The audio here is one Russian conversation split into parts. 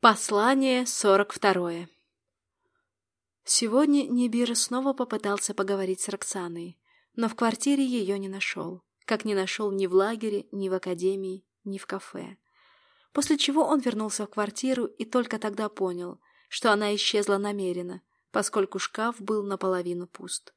Послание сорок второе Сегодня Нибир снова попытался поговорить с Роксаной, но в квартире ее не нашел, как не нашел ни в лагере, ни в академии, ни в кафе. После чего он вернулся в квартиру и только тогда понял, что она исчезла намеренно, поскольку шкаф был наполовину пуст.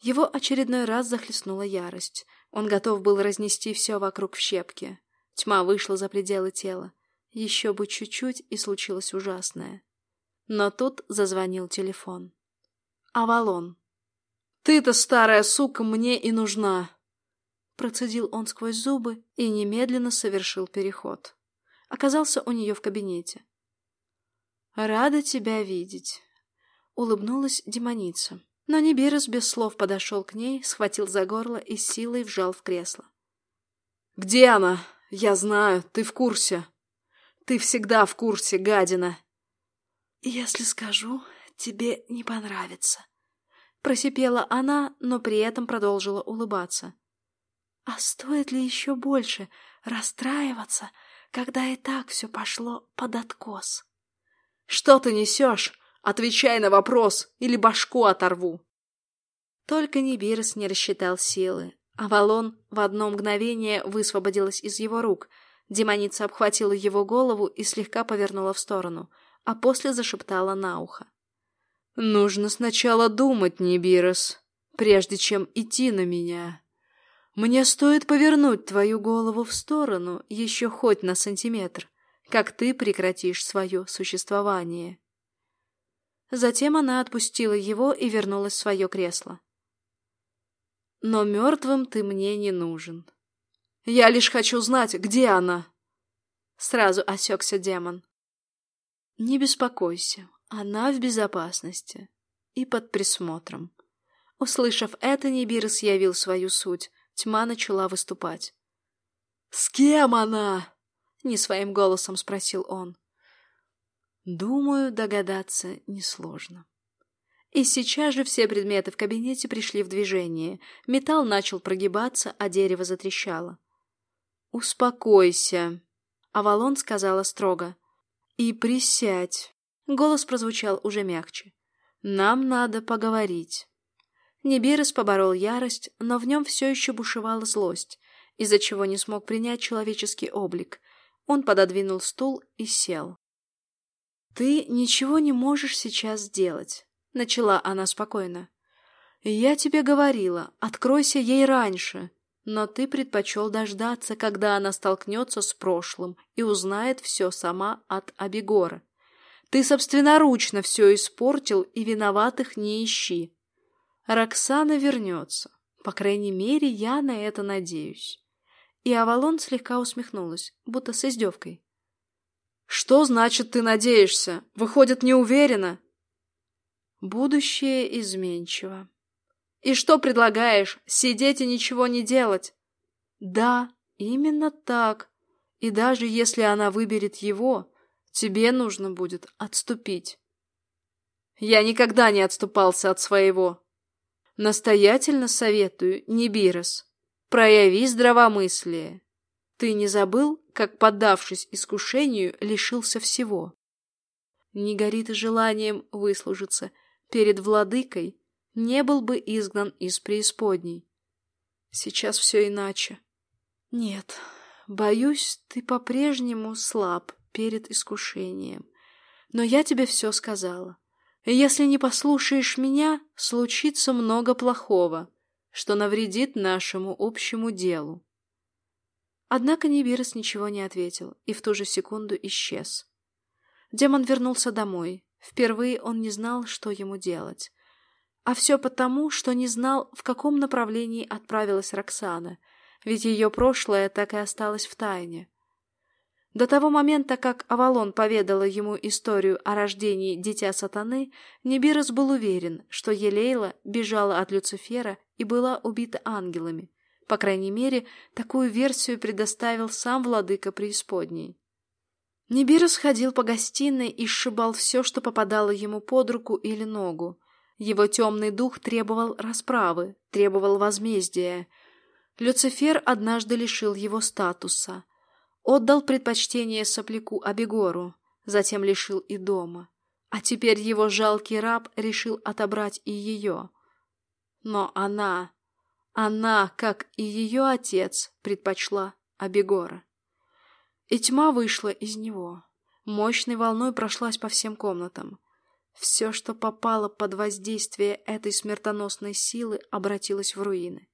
Его очередной раз захлестнула ярость. Он готов был разнести все вокруг в щепки. Тьма вышла за пределы тела. Еще бы чуть-чуть, и случилось ужасное. Но тут зазвонил телефон. «Авалон». «Ты-то, старая сука, мне и нужна!» Процедил он сквозь зубы и немедленно совершил переход. Оказался у нее в кабинете. «Рада тебя видеть», — улыбнулась демоница. Но Нибирос без слов подошел к ней, схватил за горло и силой вжал в кресло. «Где она? Я знаю, ты в курсе. Ты всегда в курсе, гадина. Если скажу, тебе не понравится. Просипела она, но при этом продолжила улыбаться. А стоит ли еще больше расстраиваться, когда и так все пошло под откос? Что ты несешь? Отвечай на вопрос, или башку оторву. Только Нибирос не рассчитал силы. Авалон в одно мгновение высвободилась из его рук — Демоница обхватила его голову и слегка повернула в сторону, а после зашептала на ухо. «Нужно сначала думать, Нибирос, прежде чем идти на меня. Мне стоит повернуть твою голову в сторону еще хоть на сантиметр, как ты прекратишь свое существование». Затем она отпустила его и вернулась в свое кресло. «Но мертвым ты мне не нужен. Я лишь хочу знать, где она!» Сразу осекся демон. «Не беспокойся, она в безопасности и под присмотром». Услышав это, Нибирос явил свою суть. Тьма начала выступать. «С кем она?» — не своим голосом спросил он. «Думаю, догадаться несложно». И сейчас же все предметы в кабинете пришли в движение. Металл начал прогибаться, а дерево затрещало. «Успокойся», — Авалон сказала строго. «И присядь». Голос прозвучал уже мягче. «Нам надо поговорить». Небирос поборол ярость, но в нем все еще бушевала злость, из-за чего не смог принять человеческий облик. Он пододвинул стул и сел. «Ты ничего не можешь сейчас сделать», — начала она спокойно. «Я тебе говорила, откройся ей раньше. Но ты предпочел дождаться, когда она столкнется с прошлым и узнает все сама от Абегора. Ты собственноручно все испортил и виноватых не ищи. Роксана вернется. По крайней мере, я на это надеюсь. И Авалон слегка усмехнулась, будто с издевкой. «Что значит ты надеешься? Выходит, не уверена?» «Будущее изменчиво», и что предлагаешь? Сидеть и ничего не делать? Да, именно так. И даже если она выберет его, тебе нужно будет отступить. Я никогда не отступался от своего. Настоятельно советую, Нибирос, прояви здравомыслие. Ты не забыл, как, поддавшись искушению, лишился всего? Не горит желанием выслужиться перед владыкой не был бы изгнан из преисподней. Сейчас все иначе. Нет, боюсь, ты по-прежнему слаб перед искушением. Но я тебе все сказала. Если не послушаешь меня, случится много плохого, что навредит нашему общему делу. Однако Нибирос ничего не ответил и в ту же секунду исчез. Демон вернулся домой. Впервые он не знал, что ему делать. А все потому, что не знал, в каком направлении отправилась Роксана, ведь ее прошлое так и осталось в тайне. До того момента, как Авалон поведала ему историю о рождении дитя сатаны, Небирос был уверен, что Елейла бежала от Люцифера и была убита ангелами. По крайней мере, такую версию предоставил сам владыка преисподней. Небирос ходил по гостиной и сшибал все, что попадало ему под руку или ногу. Его темный дух требовал расправы, требовал возмездия. Люцифер однажды лишил его статуса. Отдал предпочтение сопляку Абегору. затем лишил и дома. А теперь его жалкий раб решил отобрать и ее. Но она, она, как и ее отец, предпочла Абегора. И тьма вышла из него. Мощной волной прошлась по всем комнатам. Все, что попало под воздействие этой смертоносной силы, обратилось в руины.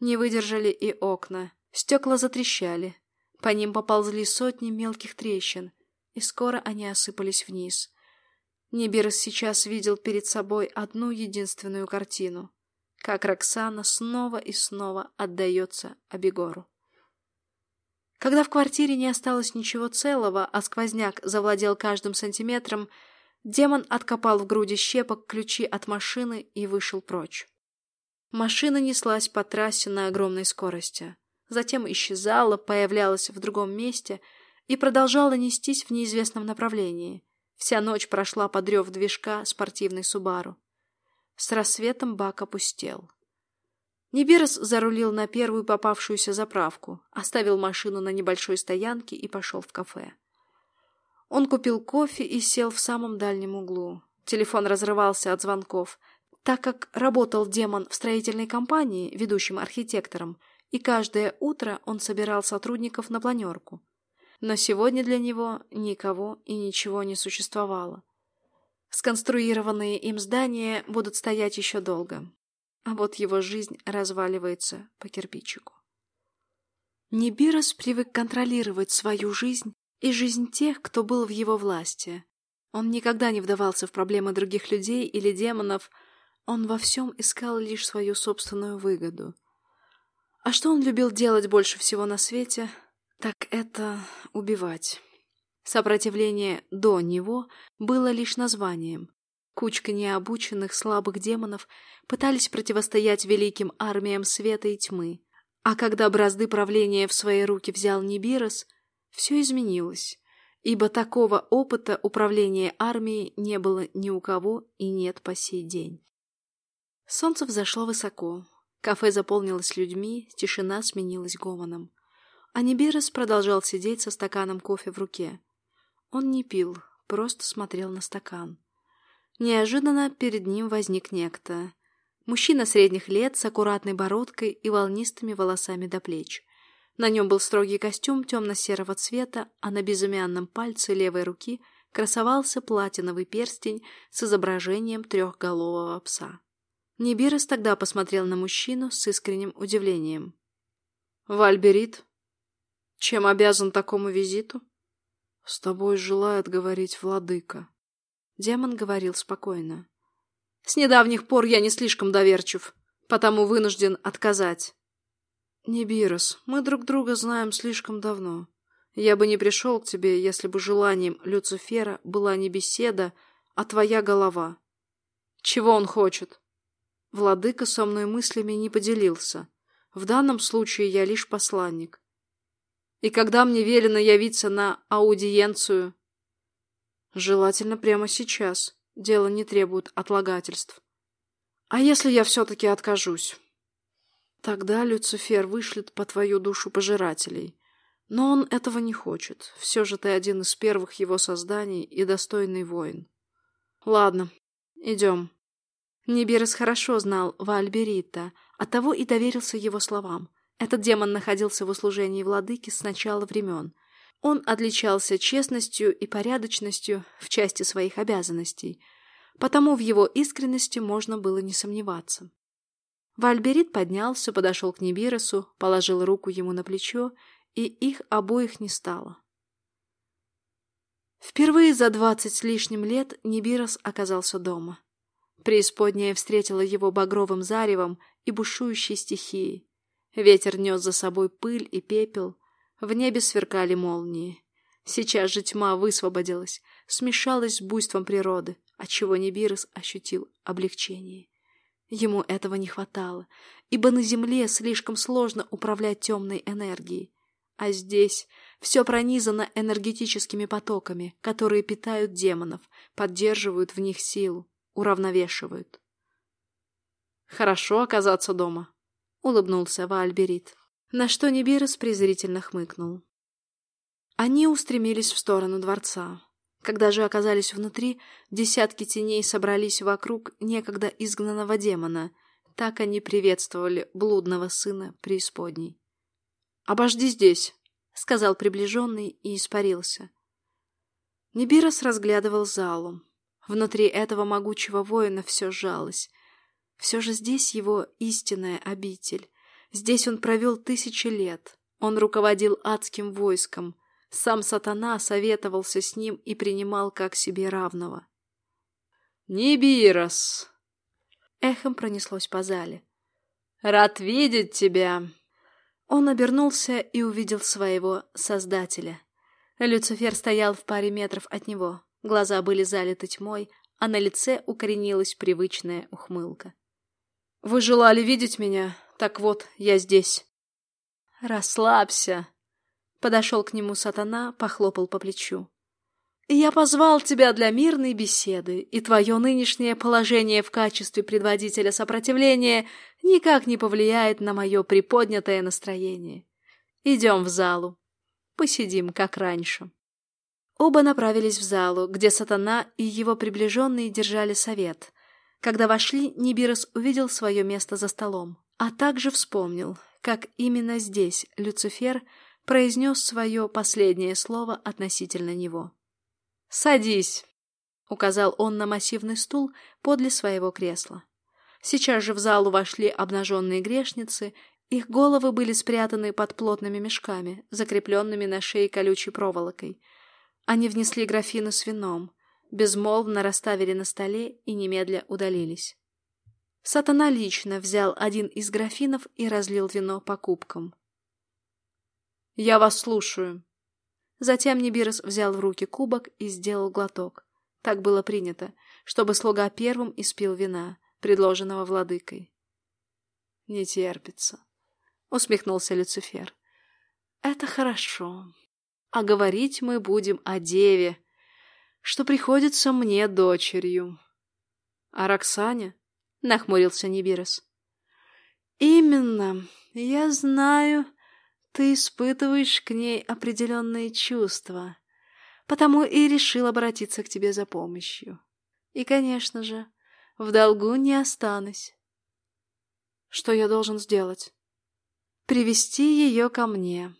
Не выдержали и окна. Стекла затрещали. По ним поползли сотни мелких трещин, и скоро они осыпались вниз. Нибирос сейчас видел перед собой одну единственную картину. Как Роксана снова и снова отдается Абегору. Когда в квартире не осталось ничего целого, а сквозняк завладел каждым сантиметром, демон откопал в груди щепок ключи от машины и вышел прочь. Машина неслась по трассе на огромной скорости, затем исчезала, появлялась в другом месте и продолжала нестись в неизвестном направлении. Вся ночь прошла под рев движка спортивной Субару. С рассветом бак опустел. Нибирос зарулил на первую попавшуюся заправку, оставил машину на небольшой стоянке и пошел в кафе. Он купил кофе и сел в самом дальнем углу. Телефон разрывался от звонков, так как работал демон в строительной компании, ведущим архитектором, и каждое утро он собирал сотрудников на планерку. Но сегодня для него никого и ничего не существовало. Сконструированные им здания будут стоять еще долго а вот его жизнь разваливается по кирпичику. Нибирос привык контролировать свою жизнь и жизнь тех, кто был в его власти. Он никогда не вдавался в проблемы других людей или демонов, он во всем искал лишь свою собственную выгоду. А что он любил делать больше всего на свете, так это убивать. Сопротивление до него было лишь названием. Кучка необученных слабых демонов пытались противостоять великим армиям света и тьмы. А когда бразды правления в свои руки взял Нибирос, все изменилось, ибо такого опыта управления армией не было ни у кого и нет по сей день. Солнце взошло высоко, кафе заполнилось людьми, тишина сменилась гомоном. А Нибирос продолжал сидеть со стаканом кофе в руке. Он не пил, просто смотрел на стакан. Неожиданно перед ним возник некто. Мужчина средних лет с аккуратной бородкой и волнистыми волосами до плеч. На нем был строгий костюм темно-серого цвета, а на безымянном пальце левой руки красовался платиновый перстень с изображением трехголового пса. Нибирос тогда посмотрел на мужчину с искренним удивлением. «Вальберит, чем обязан такому визиту?» «С тобой желает говорить владыка», Демон говорил спокойно. «С недавних пор я не слишком доверчив, потому вынужден отказать». «Нибирос, мы друг друга знаем слишком давно. Я бы не пришел к тебе, если бы желанием Люцифера была не беседа, а твоя голова. Чего он хочет?» Владыка со мной мыслями не поделился. В данном случае я лишь посланник. И когда мне велено явиться на аудиенцию, Желательно прямо сейчас. Дело не требует отлагательств. А если я все-таки откажусь? Тогда Люцифер вышлет по твою душу пожирателей. Но он этого не хочет. Все же ты один из первых его созданий и достойный воин. Ладно, идем. Нибирос хорошо знал Вальберита, оттого и доверился его словам. Этот демон находился в услужении владыки с начала времен — он отличался честностью и порядочностью в части своих обязанностей, потому в его искренности можно было не сомневаться. Вальберит поднялся, подошел к Нибиросу, положил руку ему на плечо, и их обоих не стало. Впервые за двадцать с лишним лет Нибирос оказался дома. Преисподняя встретила его багровым заревом и бушующей стихией. Ветер нес за собой пыль и пепел, в небе сверкали молнии. Сейчас же тьма высвободилась, смешалась с буйством природы, отчего Нибирос ощутил облегчение. Ему этого не хватало, ибо на земле слишком сложно управлять темной энергией. А здесь все пронизано энергетическими потоками, которые питают демонов, поддерживают в них силу, уравновешивают. «Хорошо оказаться дома», — улыбнулся Ваальберит на что Нибирос презрительно хмыкнул. Они устремились в сторону дворца. Когда же оказались внутри, десятки теней собрались вокруг некогда изгнанного демона. Так они приветствовали блудного сына преисподней. «Обожди здесь», — сказал приближенный и испарился. Нибирос разглядывал залу. Внутри этого могучего воина все сжалось. Все же здесь его истинная обитель. Здесь он провел тысячи лет. Он руководил адским войском. Сам сатана советовался с ним и принимал как себе равного. «Нибирос!» Эхом пронеслось по зале. «Рад видеть тебя!» Он обернулся и увидел своего создателя. Люцифер стоял в паре метров от него. Глаза были залиты тьмой, а на лице укоренилась привычная ухмылка. «Вы желали видеть меня? Так вот, я здесь». «Расслабься!» Подошел к нему сатана, похлопал по плечу. «Я позвал тебя для мирной беседы, и твое нынешнее положение в качестве предводителя сопротивления никак не повлияет на мое приподнятое настроение. Идем в залу. Посидим, как раньше». Оба направились в залу, где сатана и его приближенные держали совет. Когда вошли, Нибирос увидел свое место за столом, а также вспомнил, как именно здесь Люцифер – произнес свое последнее слово относительно него. «Садись!» — указал он на массивный стул подле своего кресла. Сейчас же в залу вошли обнаженные грешницы, их головы были спрятаны под плотными мешками, закрепленными на шее колючей проволокой. Они внесли графины с вином, безмолвно расставили на столе и немедля удалились. Сатана лично взял один из графинов и разлил вино по кубкам. «Я вас слушаю». Затем Нибирос взял в руки кубок и сделал глоток. Так было принято, чтобы слуга первым испил вина, предложенного владыкой. «Не терпится», — усмехнулся Люцифер. «Это хорошо. А говорить мы будем о деве, что приходится мне дочерью». «А Роксане?» — нахмурился Нибирос. «Именно. Я знаю, ты испытываешь к ней определенные чувства, потому и решил обратиться к тебе за помощью. И, конечно же, в долгу не останусь. Что я должен сделать? Привести ее ко мне.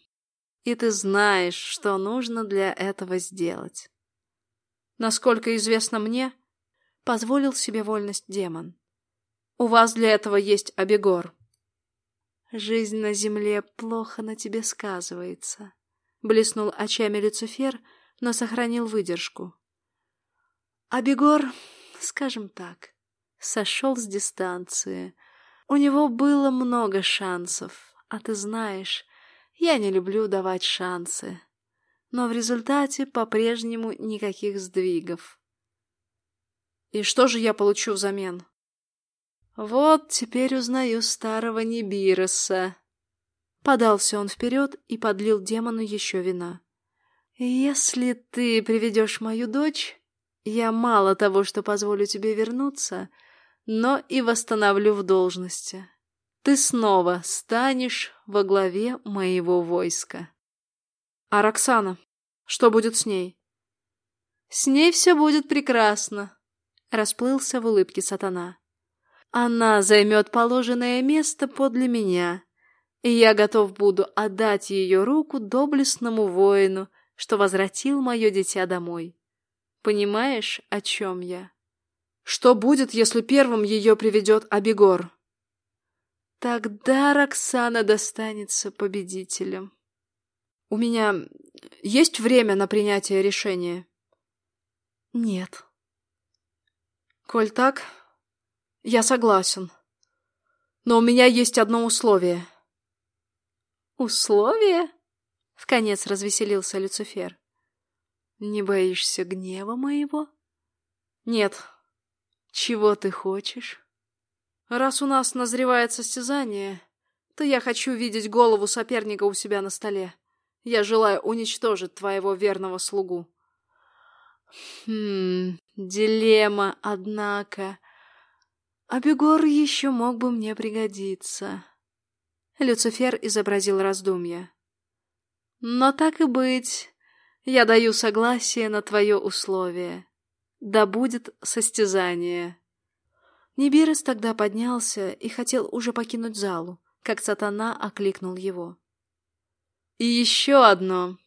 И ты знаешь, что нужно для этого сделать. Насколько известно мне, позволил себе вольность демон. У вас для этого есть Абегор. Жизнь на земле плохо на тебе сказывается. Блеснул очами Люцифер, но сохранил выдержку. А Бегор, скажем так, сошел с дистанции. У него было много шансов, а ты знаешь, я не люблю давать шансы. Но в результате по-прежнему никаких сдвигов. И что же я получу взамен? Вот теперь узнаю старого Нибироса. Подался он вперед и подлил демону еще вина. Если ты приведешь мою дочь, я мало того, что позволю тебе вернуться, но и восстановлю в должности. Ты снова станешь во главе моего войска. А Роксана? Что будет с ней? С ней все будет прекрасно, расплылся в улыбке сатана. Она займет положенное место подле меня, и я готов буду отдать ее руку доблестному воину, что возвратил мое дитя домой. Понимаешь, о чем я? Что будет, если первым ее приведет Абегор? Тогда Роксана достанется победителем. У меня есть время на принятие решения? Нет. Коль так, я согласен. Но у меня есть одно условие. Условие? Вконец развеселился Люцифер. Не боишься гнева моего? Нет. Чего ты хочешь? Раз у нас назревает состязание, то я хочу видеть голову соперника у себя на столе. Я желаю уничтожить твоего верного слугу. Хм, дилемма, однако. А Бегор еще мог бы мне пригодиться. Люцифер изобразил раздумья. Но так и быть, Я даю согласие на твое условие. Да будет состязание. Нибирос тогда поднялся и хотел уже покинуть залу, как сатана окликнул его. «И еще одно!»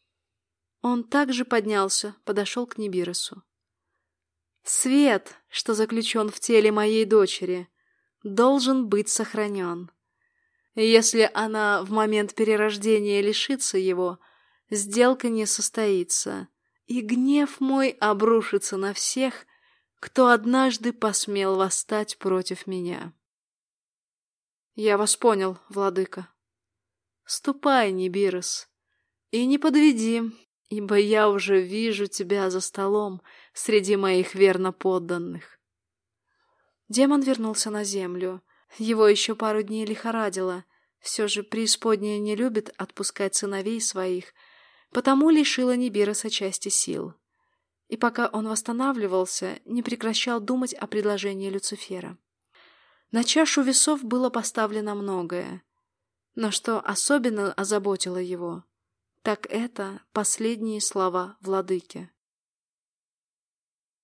Он также поднялся, подошел к Нибиросу. «Свет, что заключен в теле моей дочери, должен быть сохранен. Если она в момент перерождения лишится его, сделка не состоится, и гнев мой обрушится на всех, кто однажды посмел восстать против меня. Я вас понял, владыка. Ступай, Нибирос, и не подведи, ибо я уже вижу тебя за столом среди моих верно подданных. Демон вернулся на землю. Его еще пару дней лихорадило. Все же преисподняя не любит отпускать сыновей своих, потому лишила Нибироса части сил и пока он восстанавливался, не прекращал думать о предложении Люцифера. На чашу весов было поставлено многое, но что особенно озаботило его, так это последние слова владыки.